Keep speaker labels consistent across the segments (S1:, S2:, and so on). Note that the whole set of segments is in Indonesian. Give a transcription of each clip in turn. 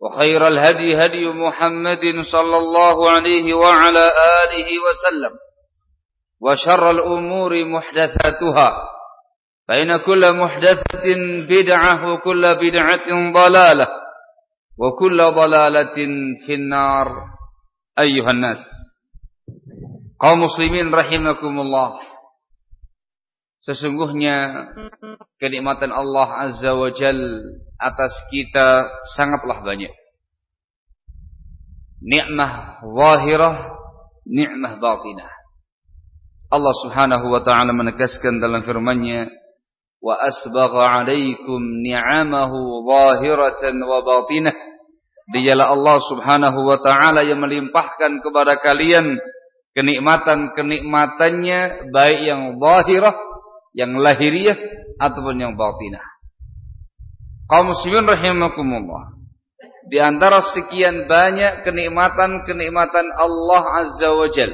S1: وخير الهدي هدي محمد صلى الله عليه وعلى آله وسلم وشر الأمور محدثاتها فإن كل محدثة بدعة وكل بدعة ضلالة وكل ضلالة في النار. أيها الناس kaum muslimin rahimakumullah Sesungguhnya kenikmatan Allah Azza wa Jal atas kita sangatlah banyak. Nikmah zahirah, nikmah batinah. Allah Subhanahu wa taala menegaskan dalam firman-Nya, "Wa asbagha 'alaikum ni'amahu zahiratan wa batinah." Dialah Allah Subhanahu wa taala yang melimpahkan kepada kalian kenikmatan-kenikmatannya baik yang zahirah yang lahiriah ataupun yang batinah. Kaum muslimin rahimakumullah. Di antara sekian banyak kenikmatan-kenikmatan Allah Azza wa Jal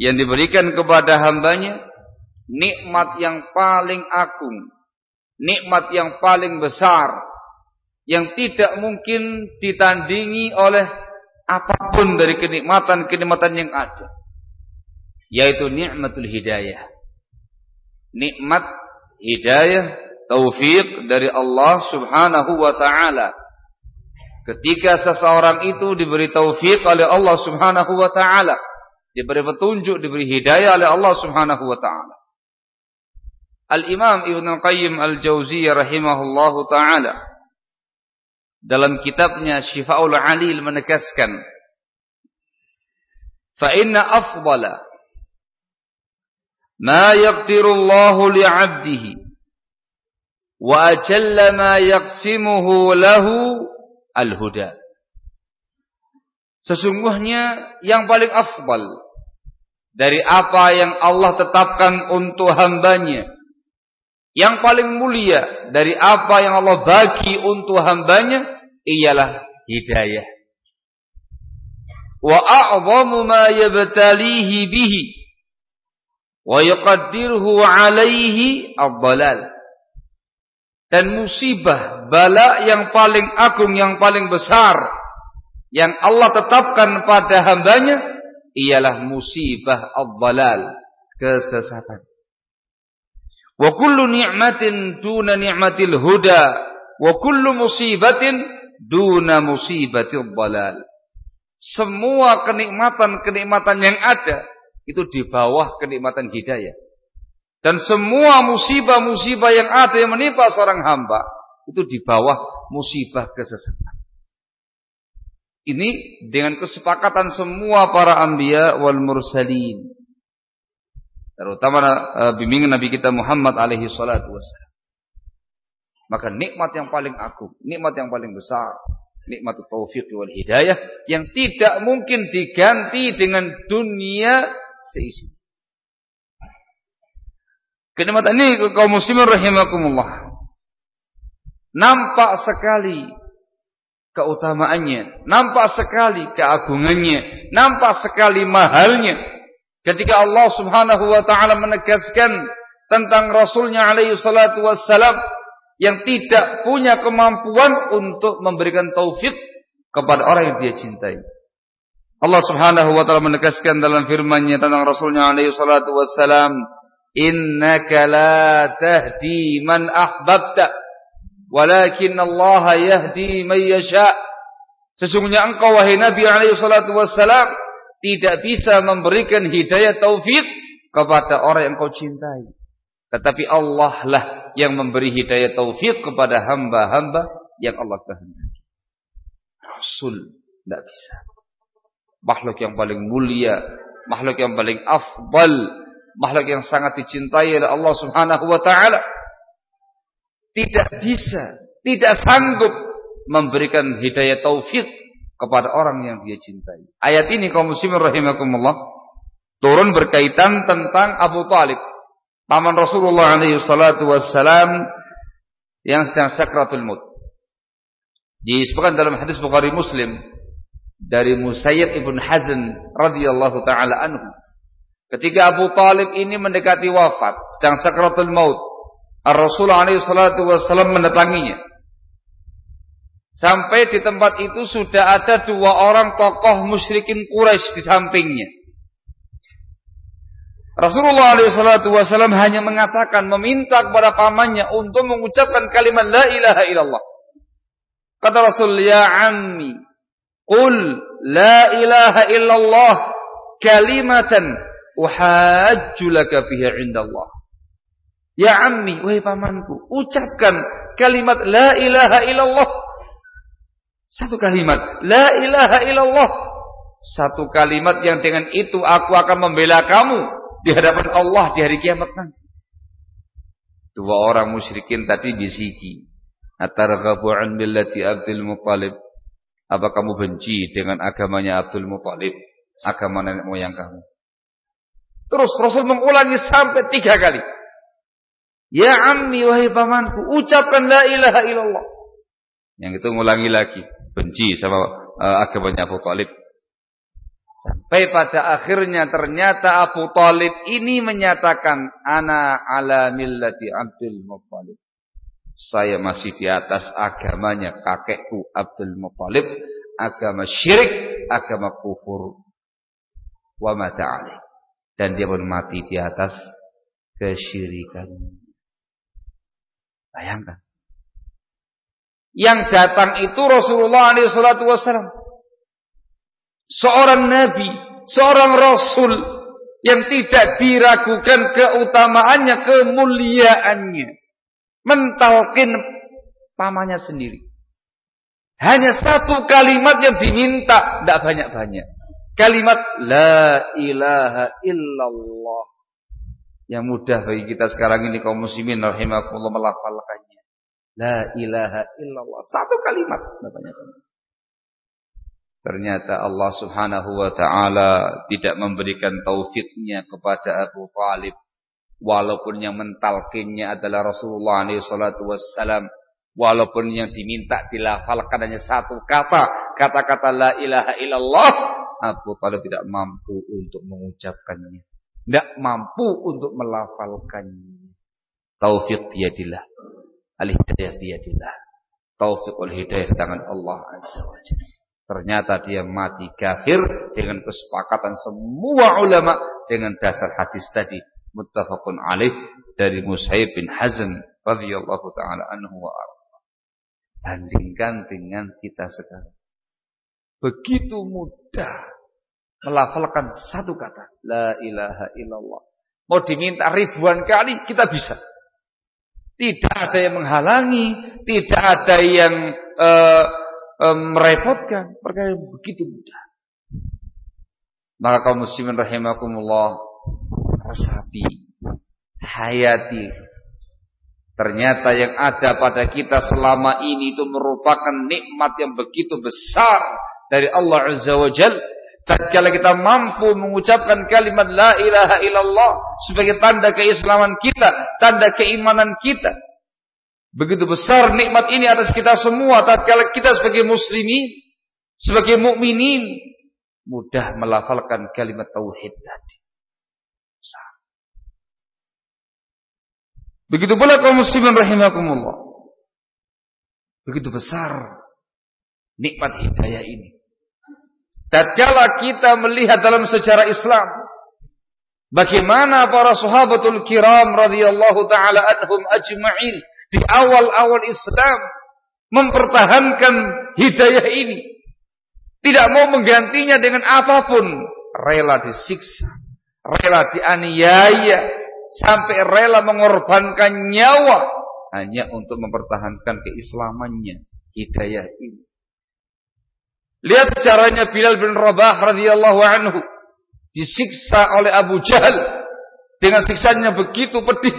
S1: yang diberikan kepada hambanya, nikmat yang paling agung, nikmat yang paling besar, yang tidak mungkin ditandingi oleh apa pun dari kenikmatan-kenikmatan yang ada, yaitu nikmatul hidayah nikmat hidayah taufik dari Allah Subhanahu wa taala. Ketika seseorang itu diberi taufik oleh Allah Subhanahu wa taala, diberi petunjuk, diberi hidayah oleh Allah Subhanahu wa taala. Al-Imam Ibn Al-Qayyim Al-Jauziyah rahimahullahu taala dalam kitabnya Syifaul Alil menegaskan fa inna afdala ma yaqdiru Allah li 'abdihi wa ajalla ma yaqsimuhu lahu al-huda. Sesungguhnya yang paling afdal dari apa yang Allah tetapkan untuk hambanya. Yang paling mulia dari apa yang Allah bagi untuk hambanya ialah hidayah. Wa a'zamu ma yabtalihi bihi wa yuqaddiruhu alaihi ad-dhalal dan musibah bala yang paling agung yang paling besar yang Allah tetapkan pada hambanya ialah musibah ad-dhalal kesesatan wa kullu ni'matin duna ni'matil huda wa kullu musibatin duna musibatil dhalal semua kenikmatan-kenikmatan yang ada itu di bawah kenikmatan hidayah. Dan semua musibah-musibah yang ada yang menimpa seorang hamba itu di bawah musibah kesesatan. Ini dengan kesepakatan semua para anbiya wal mursalin. Terutama uh, bimbingan Nabi kita Muhammad alaihi salatu wassalam. Maka nikmat yang paling agung, nikmat yang paling besar, nikmat taufik wal hidayah yang tidak mungkin diganti dengan dunia seisi. Kenikmatan ini kaum muslimin rahimakumullah. Nampak sekali keutamaannya, nampak sekali keagungannya, nampak sekali mahalnya. Ketika Allah Subhanahu wa taala menegaskan tentang Rasulnya alaihi salatu wassalam yang tidak punya kemampuan untuk memberikan taufik kepada orang yang dia cintai. Allah Subhanahu wa taala menegaskan dalam firman-Nya tentang Rasulnya alaihi salatu wassalam, "Innaka la tahdi man ahbabta, walakin Allah yahdi man yasha." Sesungguhnya engkau wahai Nabi alaihi salatu wassalam tidak bisa memberikan hidayah taufik kepada orang yang kau cintai. Tetapi Allah lah yang memberi hidayah taufik kepada hamba-hamba yang Allah kehendaki. Rasul tidak bisa. Makhluk yang paling mulia, makhluk yang paling afdal, makhluk yang sangat dicintai oleh Allah Subhanahu wa taala tidak bisa, tidak sanggup memberikan hidayah taufik kepada orang yang dia cintai. Ayat ini kaum muslimin rahimakumullah turun berkaitan tentang Abu Talib paman Rasulullah alaihi salatu wassalam yang sedang sakratul maut. Disebutkan dalam hadis Bukhari Muslim dari Musayyib ibn Hazn radhiyallahu taala anhu. Ketika Abu Talib ini mendekati wafat, sedang sakratul maut, Rasulullah wassalam mendatanginya. Sampai di tempat itu sudah ada dua orang tokoh musyrikin Quraisy di sampingnya. Rasulullah SAW hanya mengatakan, meminta kepada pamannya untuk mengucapkan kalimat La ilaha illallah. Kata Rasul, Ya ammi, Qul La ilaha illallah kalimatan uhajju laka biha indallah. Ya ammi, wahai pamanku, ucapkan kalimat La ilaha illallah. Satu kalimat, La ilaha illallah. Satu kalimat yang dengan itu aku akan membela kamu di hadapan Allah di hari kiamat nanti. Dua orang musyrikin tadi bisiki. Atarghabu an millati Abdul Muttalib. Apa kamu benci dengan agamanya Abdul Muttalib? Agama nenek moyang kamu. Terus Rasul mengulangi sampai tiga kali. Ya ammi wahai pamanku, ucapkan la ilaha illallah. Yang itu mengulangi lagi, benci sama uh, agamanya Abu Talib. Sampai pada akhirnya ternyata Abu Talib ini menyatakan ana ala millati Abdul Muttalib. Saya masih di atas agamanya kakekku Abdul Muttalib, agama syirik, agama kufur. Wa mata Dan dia pun mati di atas kesyirikan. Bayangkan. Yang datang itu Rasulullah SAW seorang nabi, seorang rasul yang tidak diragukan keutamaannya, kemuliaannya. Mentalkin pamannya sendiri. Hanya satu kalimat yang diminta, tidak banyak-banyak. Kalimat La ilaha illallah. Yang mudah bagi kita sekarang ini kaum muslimin rahimakumullah melafalkannya. La ilaha illallah. Satu kalimat, banyak-banyak. Ternyata Allah subhanahu wa ta'ala tidak memberikan taufiknya kepada Abu Talib. Walaupun yang mentalkinnya adalah Rasulullah SAW. Walaupun yang diminta dilafalkan hanya satu kata. Kata-kata la ilaha illallah. Abu Talib tidak mampu untuk mengucapkannya. Tidak mampu untuk melafalkannya. Taufik biadillah. Al-hidayah biadillah. Taufik wal-hidayah tangan Allah Azza wa Jalla. Ternyata dia mati kafir dengan kesepakatan semua ulama dengan dasar hadis tadi muttafaqun alaih dari Musaib bin Hazm radhiyallahu taala anhu wa Bandingkan dengan kita sekarang. Begitu mudah melafalkan satu kata la ilaha illallah. Mau diminta ribuan kali kita bisa. Tidak ada yang menghalangi, tidak ada yang uh, merepotkan, perkara yang begitu mudah. Maka kaum muslimin rahimakumullah, rasapi, hayati Ternyata yang ada pada kita selama ini itu merupakan nikmat yang begitu besar dari Allah Azza wa Jal. Tatkala kita mampu mengucapkan kalimat la ilaha illallah sebagai tanda keislaman kita, tanda keimanan kita. Begitu besar nikmat ini atas kita semua tatkala kita sebagai muslimin, sebagai mukminin mudah melafalkan kalimat tauhid tadi. Begitu pula kaum muslimin rahimakumullah. Begitu besar nikmat hidayah ini. Tatkala kita melihat dalam sejarah Islam bagaimana para sahabatul kiram radhiyallahu taala anhum ajma'in di awal-awal Islam mempertahankan hidayah ini. Tidak mau menggantinya dengan apa pun, rela disiksa, rela dianiaya, sampai rela mengorbankan nyawa hanya untuk mempertahankan keislamannya, hidayah ini. Lihat caranya Bilal bin Rabah radhiyallahu anhu disiksa oleh Abu Jahal dengan siksanya begitu pedih.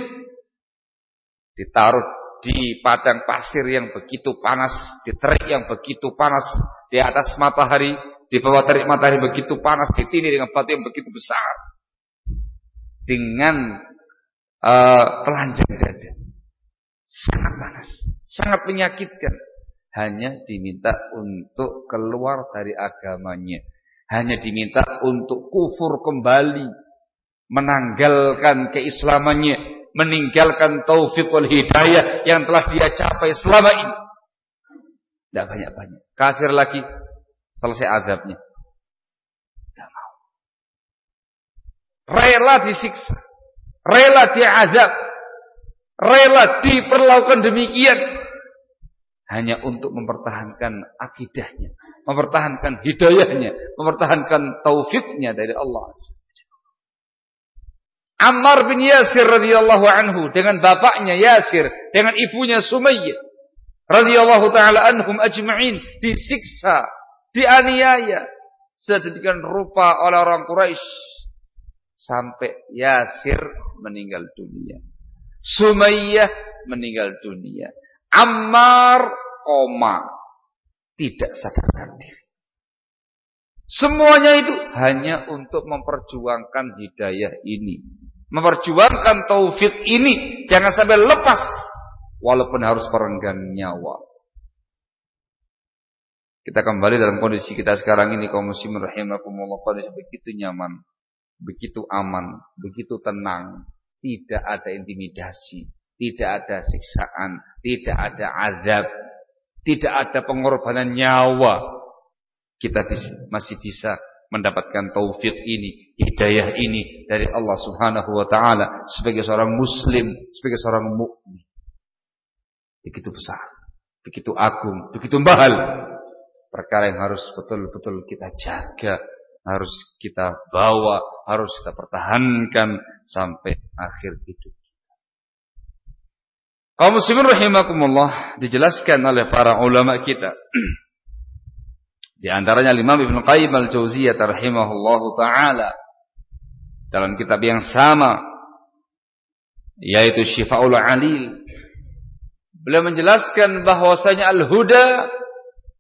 S1: Ditaruh di padang pasir yang begitu panas, di terik yang begitu panas, di atas matahari, di bawah terik matahari begitu panas, ditindih dengan batu yang begitu besar. Dengan uh, telanjang dada. Sangat panas, sangat menyakitkan. Hanya diminta untuk keluar dari agamanya. Hanya diminta untuk kufur kembali. Menanggalkan keislamannya. Meninggalkan taufik wal hidayah yang telah dia capai selama ini. Tidak banyak-banyak. Kafir lagi. Selesai adabnya. Tidak mau. Rela disiksa rela diazab, rela diperlakukan demikian. Hanya untuk mempertahankan akidahnya, mempertahankan hidayahnya, mempertahankan taufiknya dari Allah. Ammar bin Yasir radhiyallahu anhu dengan bapaknya Yasir, dengan ibunya Sumayyah radhiyallahu taala anhum ajma'in disiksa, dianiaya. Sedemikian rupa oleh orang Quraisy sampai Yasir meninggal dunia. Sumayyah meninggal dunia. Ammar koma. Tidak sadarkan diri. Semuanya itu hanya untuk memperjuangkan hidayah ini. Memperjuangkan taufik ini. Jangan sampai lepas. Walaupun harus perenggan nyawa. Kita kembali dalam kondisi kita sekarang ini kaum muslimin rahimakumullah kondisi begitu nyaman begitu aman, begitu tenang, tidak ada intimidasi, tidak ada siksaan, tidak ada azab, tidak ada pengorbanan nyawa. Kita masih bisa mendapatkan taufik ini, hidayah ini dari Allah Subhanahu wa taala sebagai seorang muslim, sebagai seorang mukmin. Begitu besar, begitu agung, begitu mahal perkara yang harus betul-betul kita jaga harus kita bawa, harus kita pertahankan sampai akhir hidup Kaum muslimin rahimakumullah dijelaskan oleh para ulama kita. Di antaranya Imam Ibnu Qayyim al-Jauziyah rahimahullahu taala dalam kitab yang sama yaitu Syifaul Alil. Beliau menjelaskan bahwasanya al-huda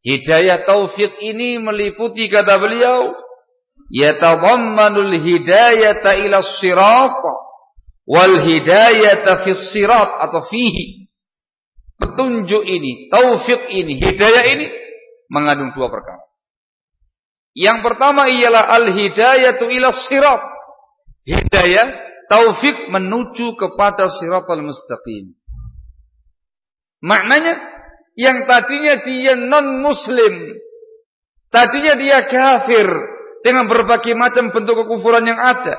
S1: hidayah taufik ini meliputi kata beliau yatadammanul hidayata ila sirat wal hidayata fis sirat atau fihi. Petunjuk ini, taufik ini, hidayah ini mengandung dua perkara. Yang pertama ialah al-hidayatu ila sirat. Hidayah, taufik menuju kepada siratal mustaqim. Maknanya yang tadinya dia non muslim, tadinya dia kafir, dengan berbagai macam bentuk kekufuran yang ada.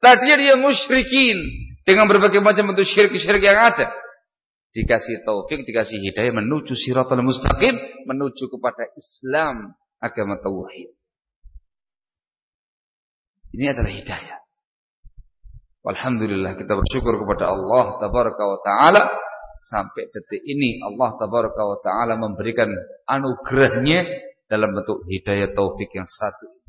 S1: Tadinya dia musyrikin dengan berbagai macam bentuk syirik-syirik yang ada. Dikasih taufik, dikasih hidayah menuju siratal mustaqim, menuju kepada Islam, agama tauhid. Ini adalah hidayah. Alhamdulillah kita bersyukur kepada Allah tabaraka wa taala sampai detik ini Allah tabaraka wa taala memberikan anugerahnya dalam bentuk hidayah taufik yang satu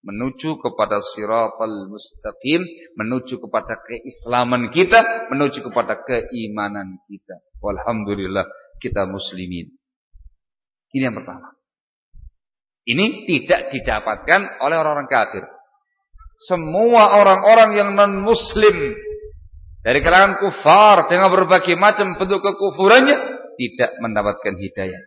S1: menuju kepada siratal mustaqim, menuju kepada keislaman kita, menuju kepada keimanan kita. Walhamdulillah kita muslimin. Ini yang pertama. Ini tidak didapatkan oleh orang-orang kafir. Semua orang-orang yang non-muslim dari kalangan kufar dengan berbagai macam bentuk kekufurannya tidak mendapatkan hidayah.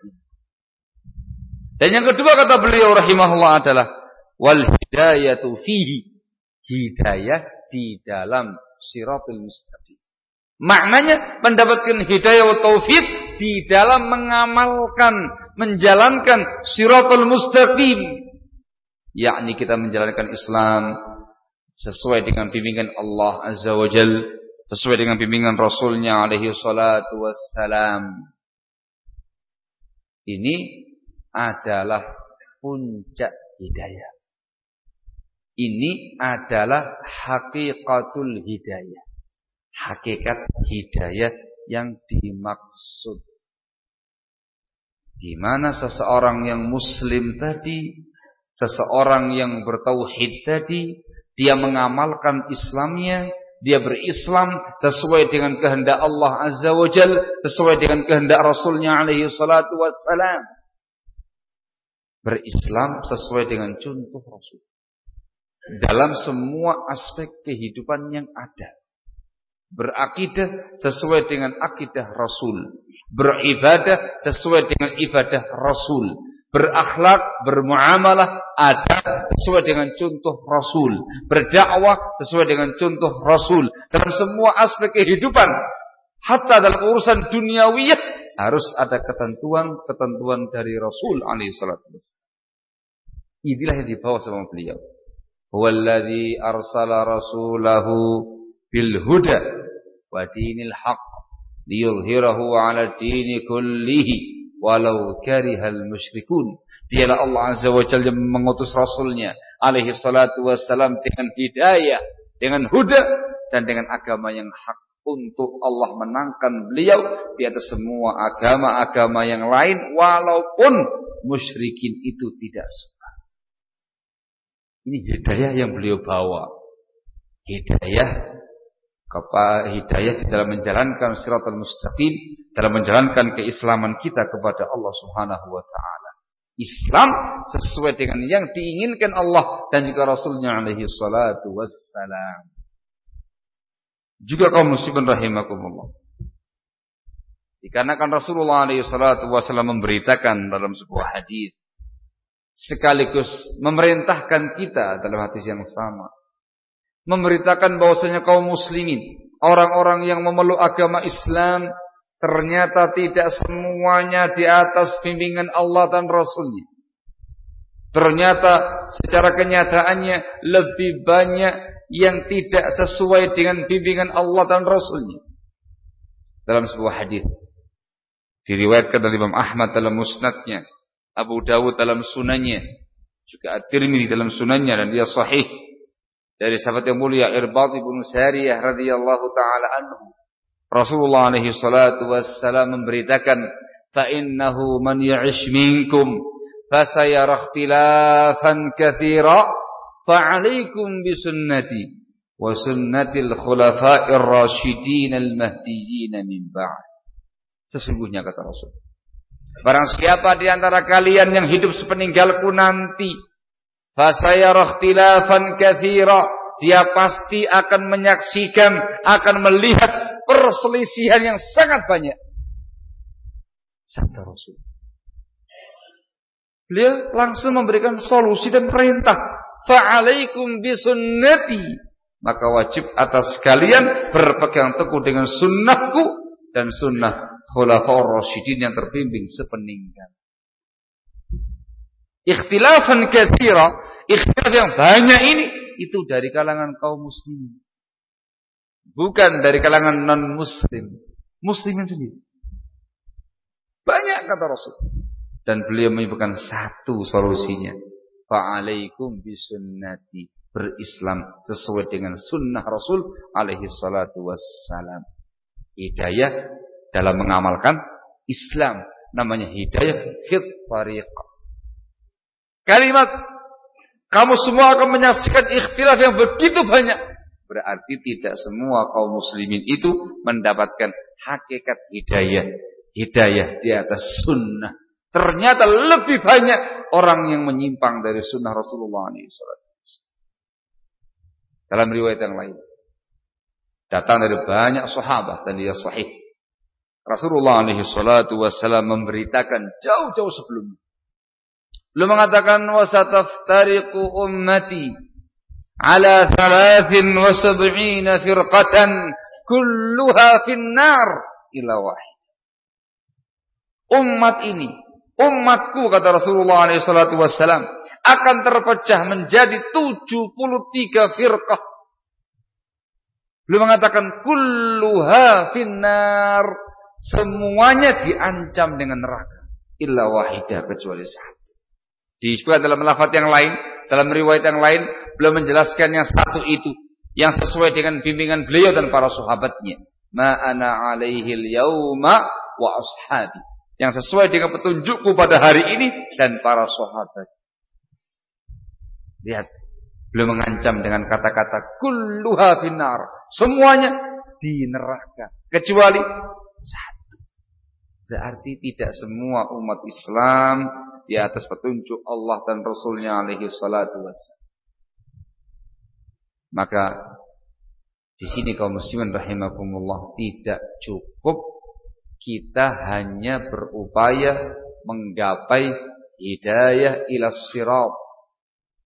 S1: Dan yang kedua kata beliau rahimahullah adalah wal hidayatu fihi. Hidayah di dalam siratul mustaqim. Maknanya mendapatkan hidayah wa taufik di dalam mengamalkan, menjalankan siratul mustaqim. Yakni kita menjalankan Islam sesuai dengan bimbingan Allah Azza wa Jal, sesuai dengan bimbingan Rasulnya alaihi salatu wassalam. Ini adalah puncak hidayah. Ini adalah hakikatul hidayah. Hakikat hidayah yang dimaksud. Di mana seseorang yang muslim tadi, seseorang yang bertauhid tadi, dia mengamalkan Islamnya, dia berislam sesuai dengan kehendak Allah Azza wa Jal, sesuai dengan kehendak Rasulnya alaihi salatu wassalam berislam sesuai dengan contoh Rasul. Dalam semua aspek kehidupan yang ada. Berakidah sesuai dengan akidah Rasul. Beribadah sesuai dengan ibadah Rasul. Berakhlak, bermuamalah ada sesuai dengan contoh Rasul. Berdakwah sesuai dengan contoh Rasul. Dalam semua aspek kehidupan. Hatta dalam urusan duniawiyah harus ada ketentuan-ketentuan dari Rasul Inilah yang dibawa sama beliau. Huwallazi arsala rasulahu bil huda wa dinil haqq liyudhhirahu 'ala dini kullihi walau karihal musyrikun. Dialah Allah Azza wa Jalla yang mengutus rasulnya alaihi salatu wassalam dengan hidayah, dengan huda dan dengan agama yang hak untuk Allah menangkan beliau di atas semua agama-agama yang lain walaupun musyrikin itu tidak suka. Ini hidayah yang beliau bawa. Hidayah kepada hidayah di dalam menjalankan siratal mustaqim, dalam menjalankan keislaman kita kepada Allah Subhanahu wa taala. Islam sesuai dengan yang diinginkan Allah dan juga Rasulnya alaihi salatu wassalam. Juga kaum muslimin rahimakumullah. Dikarenakan Rasulullah SAW memberitakan dalam sebuah hadis sekaligus memerintahkan kita dalam hadis yang sama memberitakan bahwasanya kaum muslimin orang-orang yang memeluk agama Islam ternyata tidak semuanya di atas bimbingan Allah dan Rasulnya ternyata secara kenyataannya lebih banyak yang tidak sesuai dengan bimbingan Allah dan Rasulnya. Dalam sebuah hadis diriwayatkan dari Imam Ahmad dalam musnadnya, Abu Dawud dalam sunannya, juga At-Tirmidzi dalam sunannya dan dia sahih dari sahabat yang mulia Irbad bin Sariyah radhiyallahu taala anhu. Rasulullah alaihi salatu wassalam memberitakan, "Fa innahu man ya'ish minkum fasayara ikhtilafan katsira." fa'alaikum bisunnati wa sunnatil khulafa'ir rasyidin al-mahdiyyin min ba'd. Sesungguhnya kata Rasul. Barang siapa di antara kalian yang hidup sepeninggalku nanti, fasayara ikhtilafan katsira, dia pasti akan menyaksikan, akan melihat perselisihan yang sangat banyak. Sabda Rasul. Beliau langsung memberikan solusi dan perintah fa'alaikum bisunnati maka wajib atas kalian berpegang teguh dengan sunnahku dan sunnah khulafaur rasyidin yang terbimbing sepeninggal. Ikhtilafan katsira ikhtilaf yang banyak ini itu dari kalangan kaum muslimin. Bukan dari kalangan non muslim muslimin sendiri. Banyak kata Rasul. Dan beliau menyebutkan satu solusinya. Fa'alaikum bisunnati. Berislam sesuai dengan sunnah Rasul alaihi salatu wassalam. Hidayah dalam mengamalkan Islam namanya hidayah fit tariq kalimat Kamu semua akan menyaksikan ikhtilaf yang begitu banyak. Berarti tidak semua kaum muslimin itu mendapatkan hakikat hidayah. Hidayah di atas sunnah. Ternyata lebih banyak orang yang menyimpang dari sunnah Rasulullah SAW. Dalam riwayat yang lain. Datang dari banyak sahabat dan dia sahih. Rasulullah SAW memberitakan jauh-jauh sebelumnya. Beliau mengatakan wasataftariqu ummati ala 73 firqatan kulluha finnar ila wahid. Umat ini, umatku kata Rasulullah SAW akan terpecah menjadi 73 firqah. Beliau mengatakan kulluha finnar semuanya diancam dengan neraka illa wahidah kecuali satu. Disebutkan dalam lafaz yang lain, dalam riwayat yang lain, beliau menjelaskan yang satu itu yang sesuai dengan bimbingan beliau dan para sahabatnya. Ma ana alaihil yauma wa ashabi. Yang sesuai dengan petunjukku pada hari ini dan para sahabat. Lihat, beliau mengancam dengan kata-kata kulluha finar. Semuanya di neraka kecuali satu. Berarti tidak semua umat Islam di atas petunjuk Allah dan Rasulnya alaihi salatu. Maka di sini kaum muslimin rahimakumullah tidak cukup kita hanya berupaya menggapai hidayah ila sirat.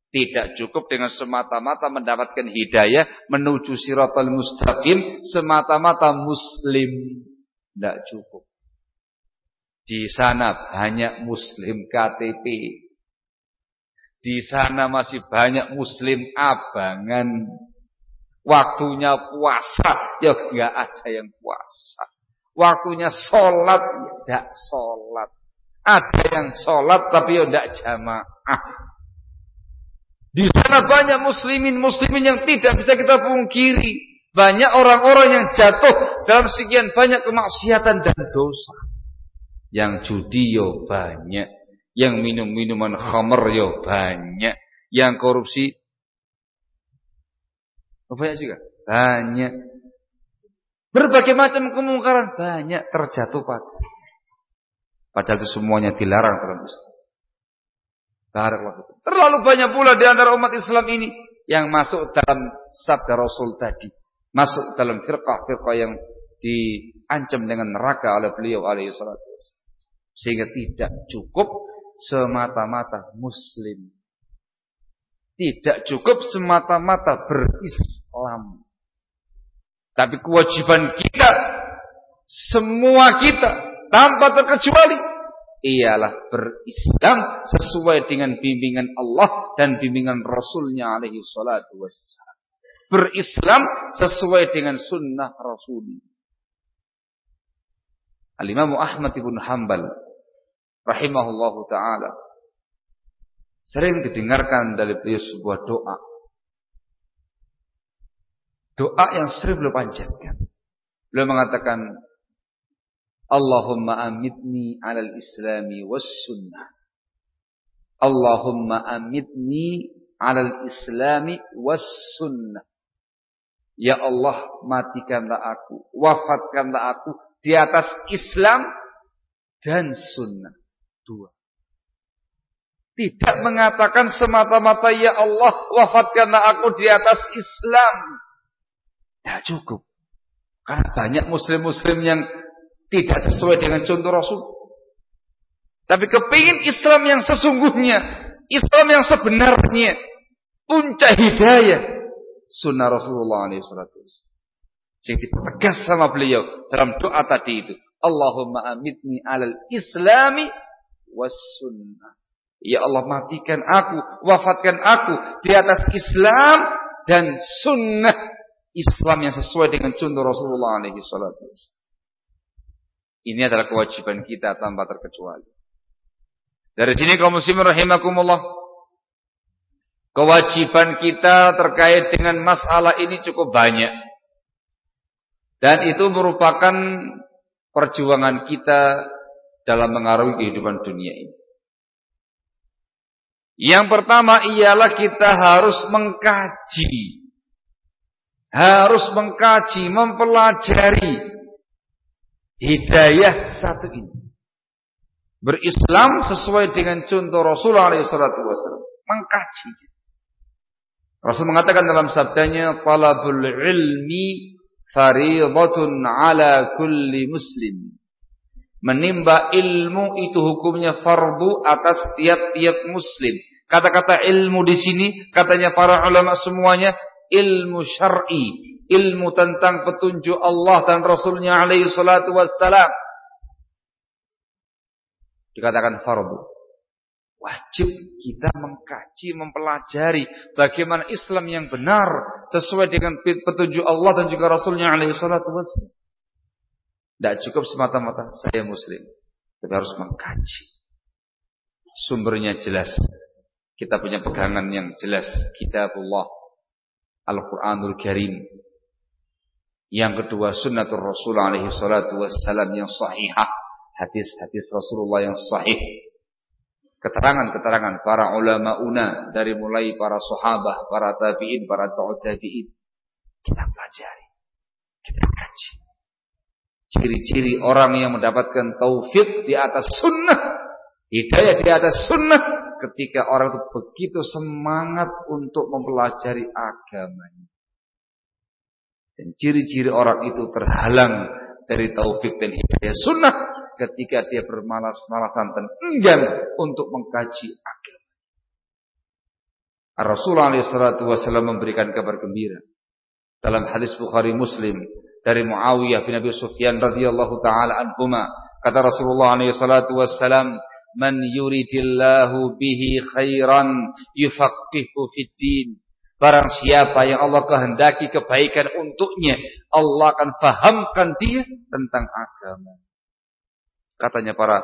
S1: Tidak cukup dengan semata-mata mendapatkan hidayah menuju siratal mustaqim semata-mata muslim. Tidak cukup. Di sana banyak muslim KTP. Di sana masih banyak muslim abangan. Waktunya puasa, ya enggak ada yang puasa. Waktunya sholat, ya sholat. Ada yang sholat tapi ya jamaah. Di sana banyak muslimin, muslimin yang tidak bisa kita pungkiri. Banyak orang-orang yang jatuh dalam sekian banyak kemaksiatan dan dosa. Yang judi yo banyak. Yang minum minuman khamr yo banyak. Yang korupsi banyak juga. Banyak. Berbagai macam kemungkaran banyak terjatuh pada. Padahal itu semuanya dilarang dalam Islam. Terlalu banyak pula di antara umat Islam ini yang masuk dalam sabda Rasul tadi. Masuk dalam firqah-firqah yang diancam dengan neraka oleh beliau alaihi salatu sehingga tidak cukup semata-mata muslim. Tidak cukup semata-mata berislam. Tapi kewajiban kita, semua kita, tanpa terkecuali, ialah berislam sesuai dengan bimbingan Allah dan bimbingan Rasulnya alaihi salatu wassalam. Berislam sesuai dengan sunnah Rasul. Al-Imam Ahmad ibn Hanbal rahimahullahu taala sering didengarkan dari beliau sebuah doa. Doa yang sering beliau panjatkan. Beliau mengatakan, Allahumma amitni alal islami was sunnah. Allahumma amitni alal islami was sunnah. Ya Allah, matikanlah aku, wafatkanlah aku di atas Islam dan sunnah dua. Tidak mengatakan semata-mata ya Allah wafatkanlah aku di atas Islam. Tidak cukup. Karena banyak muslim-muslim yang tidak sesuai dengan contoh Rasul. Tapi kepingin Islam yang sesungguhnya. Islam yang sebenarnya. Puncak hidayah. Sunnah Rasulullah SAW. Yang dipertegas sama beliau dalam doa tadi itu. Allahumma amitni alal islami wassunnah. Ya Allah matikan aku, wafatkan aku di atas Islam dan sunnah Islam yang sesuai dengan contoh Rasulullah alaihi salatu Ini adalah kewajiban kita tanpa terkecuali. Dari sini kaum muslimin rahimakumullah. Kewajiban kita terkait dengan masalah ini cukup banyak. Dan itu merupakan perjuangan kita dalam mengaruhi kehidupan dunia ini. Yang pertama ialah kita harus mengkaji. Harus mengkaji, mempelajari hidayah satu ini. Berislam sesuai dengan contoh Rasulullah SAW. Mengkaji. Rasul mengatakan dalam sabdanya, Talabul ilmi faridatun ala kulli muslim. Menimba ilmu itu hukumnya fardu atas tiap-tiap muslim. Kata-kata ilmu di sini katanya para ulama semuanya ilmu syar'i, ilmu tentang petunjuk Allah dan Rasulnya alaihi salatu wassalam. Dikatakan fardu. Wajib kita mengkaji, mempelajari bagaimana Islam yang benar sesuai dengan petunjuk Allah dan juga Rasulnya alaihi salatu wassalam. Tidak cukup semata-mata saya muslim. Tapi harus mengkaji. Sumbernya jelas. Kita punya pegangan yang jelas. Kitabullah. Al-Quranul Karim. Yang kedua sunnatul Rasul alaihi salatu wassalam yang sahihah. Hadis-hadis Rasulullah yang sahih. Keterangan-keterangan para ulama una dari mulai para sahabat, para tabi'in, para tabi'in. Kita pelajari. Kita kaji. Ciri-ciri orang yang mendapatkan taufik di atas sunnah. Hidayah di atas sunnah. Ketika orang itu begitu semangat untuk mempelajari agamanya. Dan ciri-ciri orang itu terhalang dari taufik dan hidayah sunnah. Ketika dia bermalas-malasan dan enggan untuk mengkaji agama. Rasulullah SAW memberikan kabar gembira. Dalam hadis Bukhari Muslim dari Muawiyah bin Abi Sufyan radhiyallahu taala anhuma kata Rasulullah wassalam man yuridillahu bihi khairan yufaqihu fid din barang siapa yang Allah kehendaki kebaikan untuknya Allah akan fahamkan dia tentang agama katanya para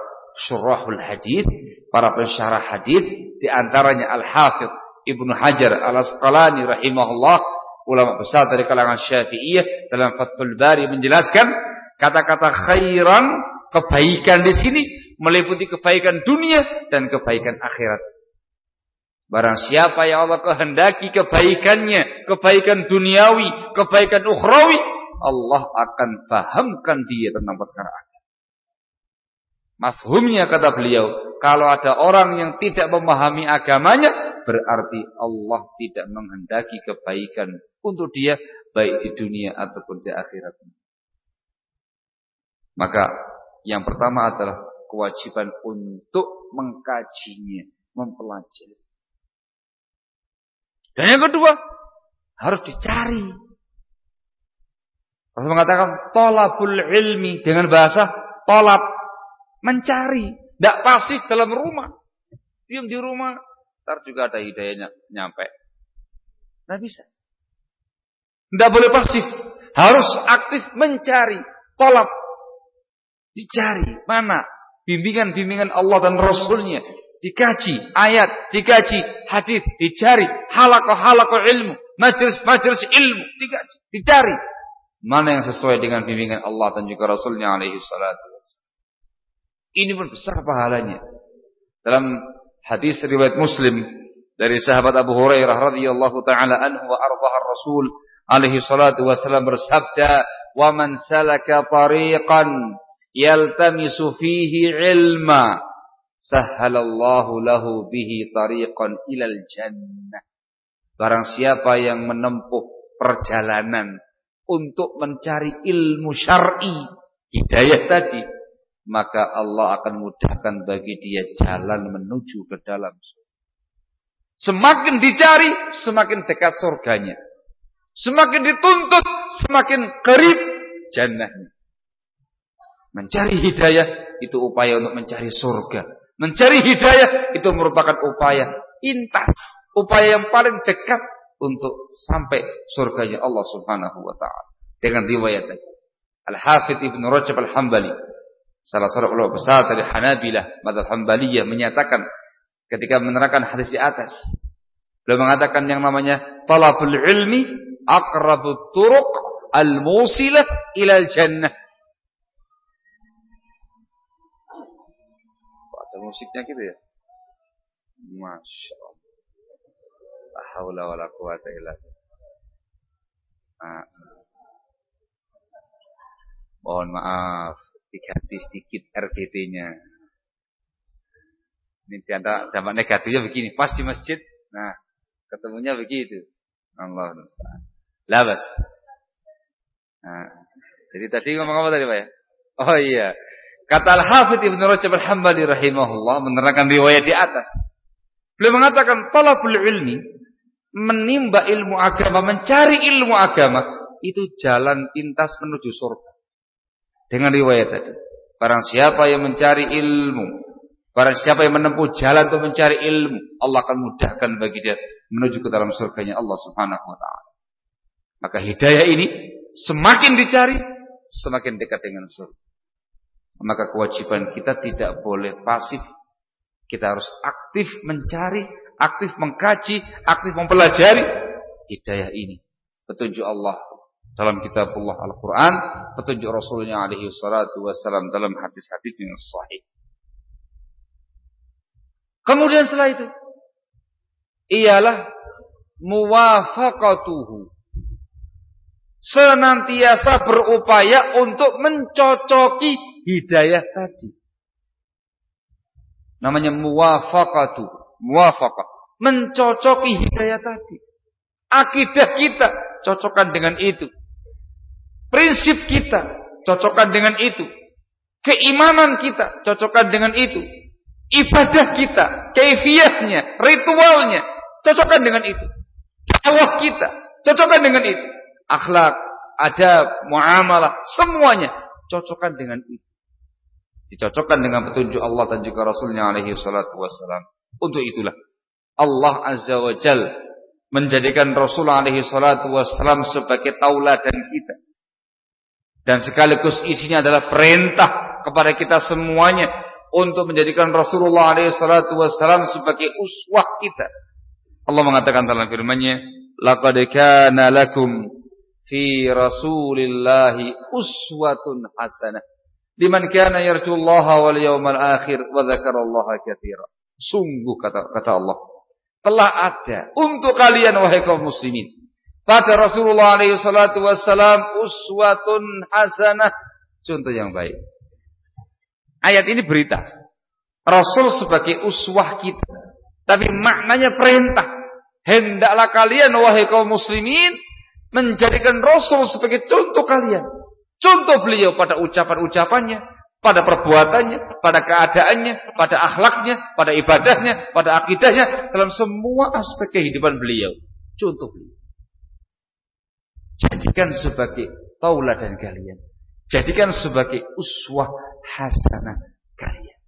S1: syurahul hadith para pensyarah hadith di antaranya Al-Hafidh Ibnu Hajar Al-Asqalani rahimahullah ulama besar dari kalangan Syafi'iyah dalam Fathul Bari menjelaskan kata-kata khairan kebaikan di sini meliputi kebaikan dunia dan kebaikan akhirat. Barang siapa yang Allah kehendaki kebaikannya, kebaikan duniawi, kebaikan ukhrawi, Allah akan fahamkan dia tentang perkara. Mafhumnya kata beliau, kalau ada orang yang tidak memahami agamanya, berarti Allah tidak menghendaki kebaikan untuk dia baik di dunia ataupun di akhirat. Maka yang pertama adalah kewajiban untuk mengkajinya, mempelajari. Dan yang kedua, harus dicari. Rasul mengatakan tolabul ilmi dengan bahasa tolab mencari, tidak pasif dalam rumah. Diam di rumah, ntar juga ada hidayahnya nyampe. Tidak bisa. Tidak boleh pasif. Harus aktif mencari. Tolak. Dicari. Mana? Bimbingan-bimbingan Allah dan Rasulnya. Dikaji. Ayat. Dikaji. Hadis. Dicari. Halakoh-halakoh ilmu. Majelis-majelis ilmu. Dikaji. Dicari. Mana yang sesuai dengan bimbingan Allah dan juga Rasulnya alaihi salatu Ini pun besar pahalanya. Dalam hadis riwayat Muslim dari sahabat Abu Hurairah radhiyallahu taala anhu wa ardhah Rasul alaihi salatu wasallam bersabda, "Wa man salaka tariqan yaltamisu fihi ilma, sahhalallahu lahu bihi tariqan ilal jannah." Barang siapa yang menempuh perjalanan untuk mencari ilmu syar'i, hidayah tadi, maka Allah akan mudahkan bagi dia jalan menuju ke dalam. Semakin dicari, semakin dekat surganya. Semakin dituntut, semakin kerip jannahnya. Mencari hidayah itu upaya untuk mencari surga. Mencari hidayah itu merupakan upaya intas, upaya yang paling dekat untuk sampai surganya Allah Subhanahu wa taala. Dengan riwayat Al-Hafidh Ibnu Rajab Al-Hambali, salah seorang ulama besar dari Hanabilah, madzhab Hambaliyah menyatakan ketika menerangkan hadis di atas, beliau mengatakan yang namanya talabul ilmi aqrabu turuq al-musilah ila al-jannah. Ada musiknya gitu ya. Masya Allah. La haula wa la quwata illa nah. Mohon maaf, diganti sedikit RGB-nya. Ini di antara dampak negatifnya begini, pas di masjid, nah ketemunya begitu. Allah. Labas. Nah, jadi tadi ngomong apa tadi Pak ya? Oh iya. Kata Al-Hafidh Ibn Rajab Al-Hambali rahimahullah menerangkan riwayat di atas. Beliau mengatakan talabul ilmi menimba ilmu agama, mencari ilmu agama itu jalan pintas menuju surga. Dengan riwayat tadi. Barang siapa yang mencari ilmu, barang siapa yang menempuh jalan untuk mencari ilmu, Allah akan mudahkan bagi dia menuju ke dalam surganya Allah Subhanahu wa taala. Maka hidayah ini semakin dicari, semakin dekat dengan surga. Maka kewajiban kita tidak boleh pasif. Kita harus aktif mencari, aktif mengkaji, aktif mempelajari hidayah ini. Petunjuk Allah dalam kitab Allah Al-Quran, petunjuk Rasulnya alaihi salatu wassalam dalam hadis-hadis yang sahih. Kemudian setelah itu, ialah muwafaqatuhu. Senantiasa berupaya untuk mencocoki hidayah tadi. Namanya muwafaqatu, muwafaqah. Mencocoki hidayah tadi. Akidah kita cocokkan dengan itu. Prinsip kita cocokkan dengan itu. Keimanan kita cocokkan dengan itu. Ibadah kita, kefiahnya, ritualnya cocokkan dengan itu. Dakwah kita cocokkan dengan itu. Akhlak, adab, muamalah, semuanya cocokkan dengan itu. Dicocokkan dengan petunjuk Allah dan juga Rasulnya alaihi salatu wassalam. Untuk itulah Allah Azza wa Jal menjadikan Rasul alaihi salatu wassalam sebagai tauladan kita dan sekaligus isinya adalah perintah kepada kita semuanya untuk menjadikan Rasulullah SAW sebagai uswah kita. Allah mengatakan dalam firman-Nya, "Laqad kana lakum fi Rasulillahi uswatun hasanah liman kana yarjullaha wal yawmal akhir wa dzakarallaha katsira." Sungguh kata kata Allah, telah ada untuk kalian wahai kaum muslimin pada Rasulullah alaihi salatu wassalam uswatun hasanah, contoh yang baik. Ayat ini berita Rasul sebagai uswah kita, tapi maknanya perintah. Hendaklah kalian wahai kaum muslimin menjadikan Rasul sebagai contoh kalian. Contoh beliau pada ucapan-ucapannya, pada perbuatannya, pada keadaannya, pada akhlaknya, pada ibadahnya, pada akidahnya, dalam semua aspek kehidupan beliau. Contoh beliau. Jadikan sebagai tauladan kalian. Jadikan sebagai uswah hasanah kalian.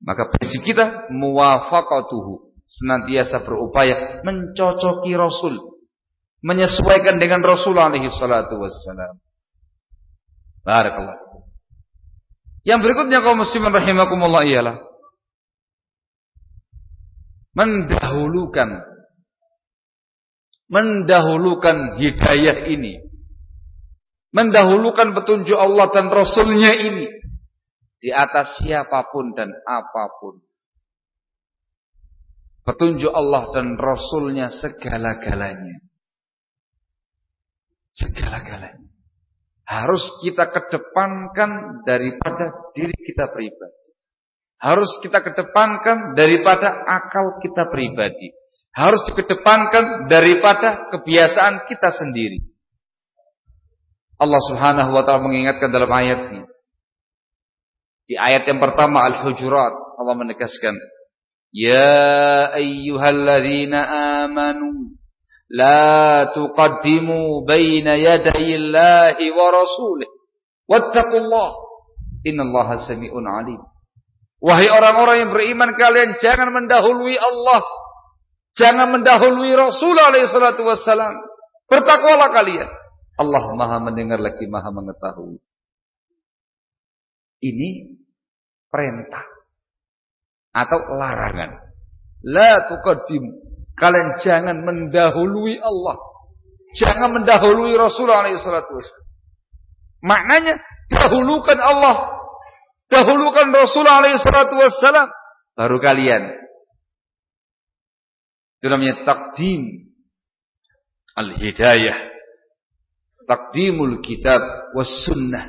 S1: Maka prinsip kita muwafaqatuhu. Senantiasa berupaya mencocoki Rasul. Menyesuaikan dengan Rasul alaihi salatu wassalam. Barakallah. Yang berikutnya kaum muslimin rahimakumullah ialah mendahulukan mendahulukan hidayah ini. Mendahulukan petunjuk Allah dan Rasulnya ini. Di atas siapa pun dan apa pun. Petunjuk Allah dan Rasulnya segala-galanya. Segala-galanya. Harus kita kedepankan daripada diri kita pribadi. Harus kita kedepankan daripada akal kita pribadi harus dikedepankan daripada kebiasaan kita sendiri. Allah Subhanahu wa taala mengingatkan dalam ayat ini. Di ayat yang pertama Al-Hujurat Allah menegaskan, "Ya ayyuhalladzina amanu la tuqaddimu baina yaday Allahi wa rasulih wattaqullah innallaha sami'un alim." Wahai orang-orang yang beriman kalian jangan mendahului Allah Jangan mendahului Rasul alaihi salatu wassalam. Bertakwalah kalian. Allah maha mendengar lagi maha mengetahui. Ini perintah. Atau larangan. La tuqaddim. Kalian jangan mendahului Allah. Jangan mendahului Rasul alaihi salatu wassalam. Maknanya dahulukan Allah. Dahulukan Rasul alaihi salatu wassalam. Baru kalian Itu namanya takdim al-hidayah. Takdimul kitab was sunnah.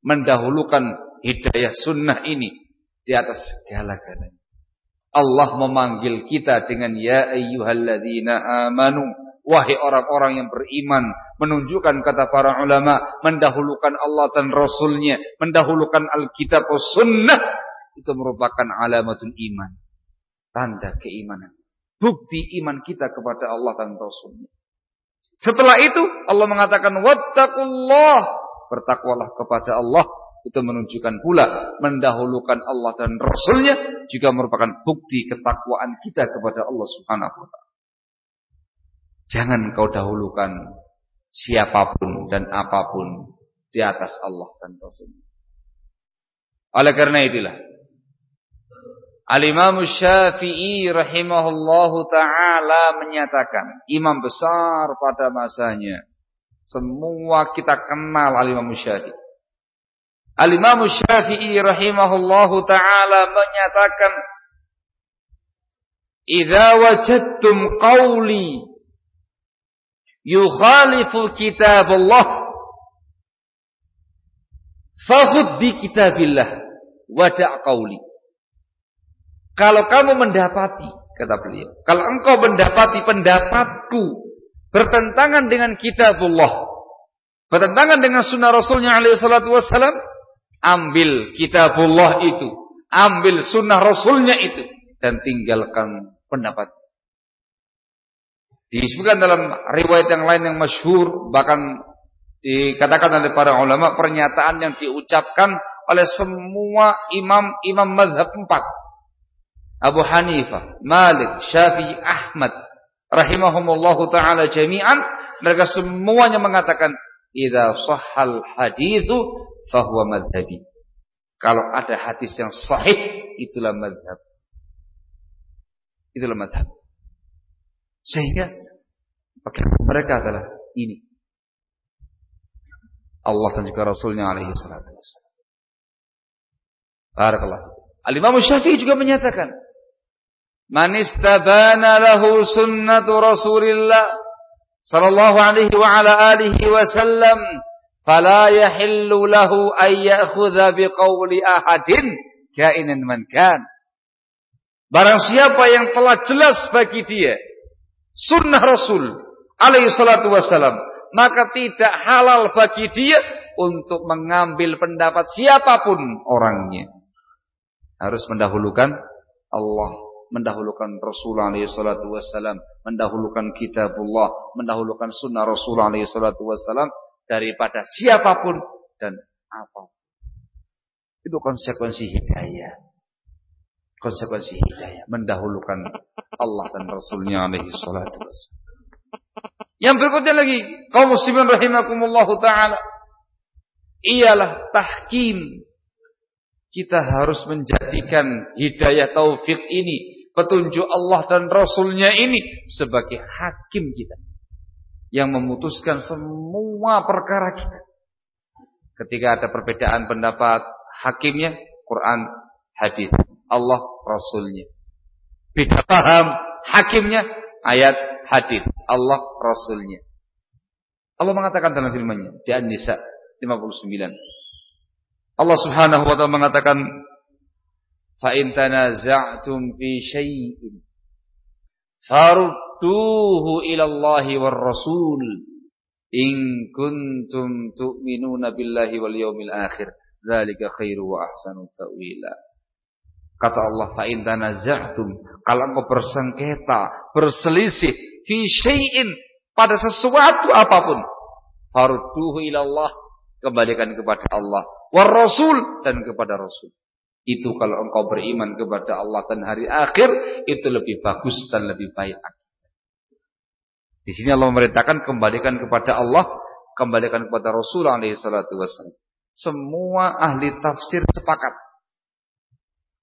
S1: Mendahulukan hidayah sunnah ini di atas segala-galanya. Allah memanggil kita dengan ya ayyuhalladzina amanu wahai orang-orang yang beriman menunjukkan kata para ulama mendahulukan Allah dan Rasulnya mendahulukan Alkitab was sunnah itu merupakan alamatul iman tanda keimanan bukti iman kita kepada Allah dan Rasulnya setelah itu Allah mengatakan wattaqullah bertakwalah kepada Allah itu menunjukkan pula mendahulukan Allah dan Rasulnya juga merupakan bukti ketakwaan kita kepada Allah Subhanahu wa. Jangan kau dahulukan siapa pun dan apa pun di atas Allah dan Rasulnya. Oleh karena itulah Al-Imam Syafi'i rahimahullahu taala menyatakan, imam besar pada masanya. Semua kita kenal Al-Imam Syafi'i. Al-Imam Syafi'i rahimahullahu taala menyatakan Idza wajadtum qawli yukhalifu kitab Allah fakhud bi kitabillah wada' qawli Kalau kamu mendapati kata beliau kalau engkau mendapati pendapatku bertentangan dengan kitabullah bertentangan dengan sunnah Rasulnya alaihi salatu wassalam Ambil kitabullah itu. Ambil sunnah rasulnya itu. Dan tinggalkan pendapat. Disebutkan dalam riwayat yang lain yang masyhur bahkan dikatakan oleh para ulama pernyataan yang diucapkan oleh semua imam-imam mazhab empat. Abu Hanifah, Malik, Syafi'i, Ahmad rahimahumullahu taala jami'an mereka semuanya mengatakan idza sahhal haditsu fahuwa madhabi. Kalau ada hadis yang sahih, itulah madhab. Itulah madhab. Sehingga mereka adalah ini. Allah dan juga Rasulnya alaihi salatu wassalam. Barakallah. Al-Imam Syafi'i juga menyatakan, Man istabana lahu sunnatu Rasulillah sallallahu alaihi wa ala alihi wasallam fala yahillu lahu ay ya'khudha biqauli ahadin kainan man kan. Barang siapa yang telah jelas bagi dia sunnah Rasul alaihi salatu wasalam, maka tidak halal bagi dia untuk mengambil pendapat siapa pun orangnya. Harus mendahulukan Allah, mendahulukan Rasul alaihi salatu wasalam, mendahulukan kitabullah, mendahulukan sunnah Rasul alaihi salatu wasalam daripada siapa pun dan apa. Itu konsekuensi hidayah. Konsekuensi hidayah. Mendahulukan Allah dan Rasulnya alaihi salatu Yang berikutnya lagi. kaum muslimin rahimakumullahu ta'ala. Ialah tahkim. Kita harus menjadikan hidayah taufik ini. Petunjuk Allah dan Rasulnya ini. Sebagai hakim kita yang memutuskan semua perkara kita. Ketika ada perbedaan pendapat hakimnya, Quran, hadis, Allah, Rasulnya. Beda paham hakimnya, ayat, hadis, Allah, Rasulnya. Allah mengatakan dalam firman-Nya di An-Nisa 59. Allah Subhanahu wa taala mengatakan fa in tanaza'tum fi syai'in farudduhu ila Allah war Rasul in kuntum tu'minuna billahi wal yawmil akhir dzalika khairu wa ahsanu ta'wila kata Allah fa in tanaza'tum kalau engkau bersengketa berselisih fi syai'in pada sesuatu apa pun farudduhu ila Allah kembalikan kepada Allah war Rasul dan kepada Rasul itu kalau engkau beriman kepada Allah dan hari akhir itu lebih bagus dan lebih baik. Di sini Allah memerintahkan kembalikan kepada Allah, kembalikan kepada salatu wasallam. Semua ahli tafsir sepakat.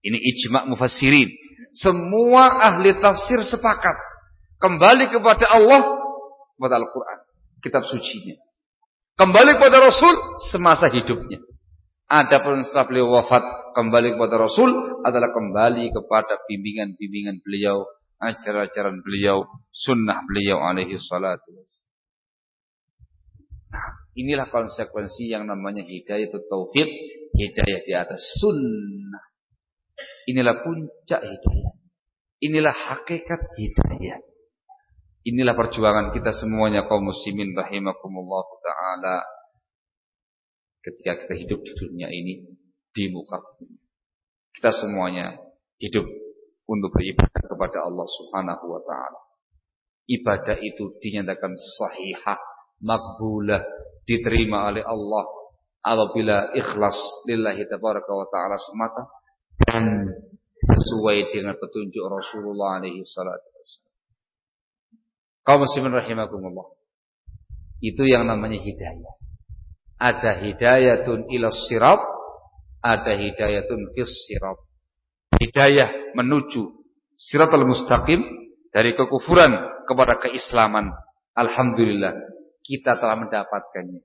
S1: Ini ijma' mufassirin. Semua ahli tafsir sepakat kembali kepada Allah kepada Al-Qur'an, kitab sucinya. Kembali kepada Rasul semasa hidupnya. Adapun setelah beliau wafat kembali kepada Rasul adalah kembali kepada bimbingan-bimbingan beliau ajaran-ajaran beliau, sunnah beliau alaihi salatu Nah, inilah konsekuensi yang namanya hidayah atau tauhid, hidayah di atas sunnah. Inilah puncak hidayah. Inilah hakikat hidayah. Inilah perjuangan kita semuanya kaum muslimin rahimakumullah taala ketika kita hidup di dunia ini di muka bumi. Kita semuanya hidup untuk beribadah kepada Allah Subhanahu wa taala. Ibadah itu dinyatakan sahihah, makbulah, diterima oleh Allah apabila ikhlas lillahi tabaraka wa taala semata dan sesuai dengan petunjuk Rasulullah alaihi salatu wasallam. Kaum muslimin rahimakumullah. Itu yang namanya hidayah. Ada hidayatun ila sirat, ada hidayatun fis sirat hidayah menuju siratal mustaqim dari kekufuran kepada keislaman. Alhamdulillah kita telah mendapatkannya.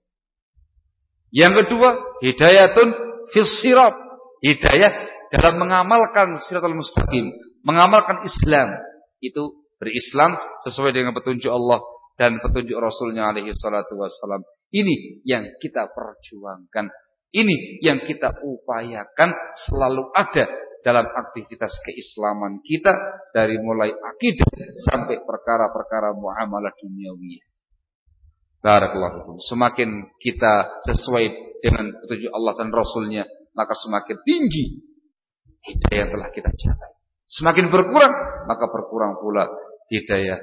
S1: Yang kedua, hidayatun fis sirat. Hidayah dalam mengamalkan siratal mustaqim, mengamalkan Islam. Itu berislam sesuai dengan petunjuk Allah dan petunjuk Rasulnya alaihi salatu wassalam. Ini yang kita perjuangkan. Ini yang kita upayakan selalu ada dalam aktivitas keislaman kita dari mulai akidah sampai perkara-perkara muamalah duniawi. Barakallahu Semakin kita sesuai dengan petunjuk Allah dan Rasulnya, maka semakin tinggi hidayah telah kita capai. Semakin berkurang, maka berkurang pula hidayah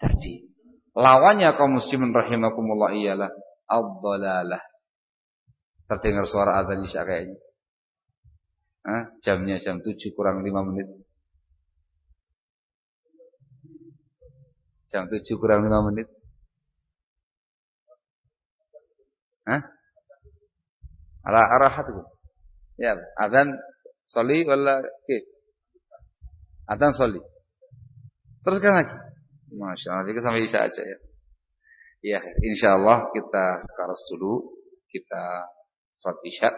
S1: tadi. Lawannya kaum muslimin rahimakumullah ialah ad Terdengar suara adzan isya kayaknya. Hah? Jamnya jam 7 kurang 5 menit. Jam 7 kurang 5 menit. Hah? Arah arahat itu. Ya, adzan soli wala ke? Adzan soli. Teruskan lagi. Masya Allah, jadi sampai isya aja ya. Ya, insya Allah kita sekarang dulu. Kita sholat isya.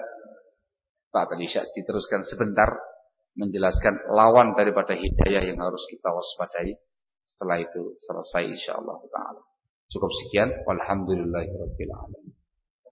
S1: Pak tadi diteruskan sebentar menjelaskan lawan daripada hidayah yang harus kita waspadai. Setelah itu selesai insyaallah taala. Cukup sekian. Walhamdulillahirabbil alamin.